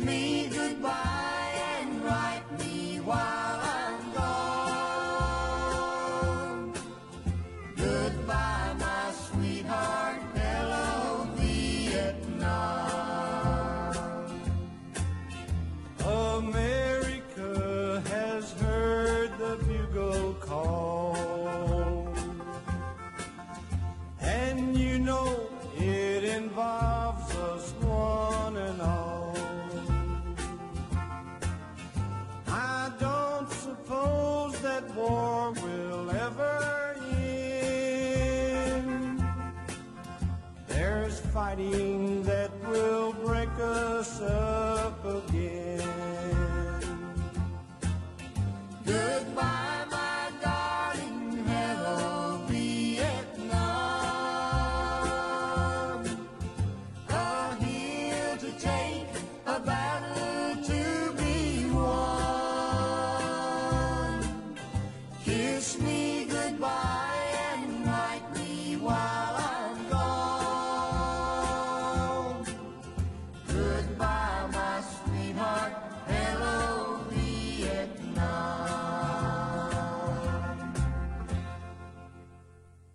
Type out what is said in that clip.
Me goodbye and write me while I'm gone. Goodbye, my sweetheart, hello, Vietnam. America has heard the bugle call. And you know it involves us fighting that will break us up again. Goodbye, my darling, hello, Vietnam. A hill to take, a battle to be won. Kiss me goodbye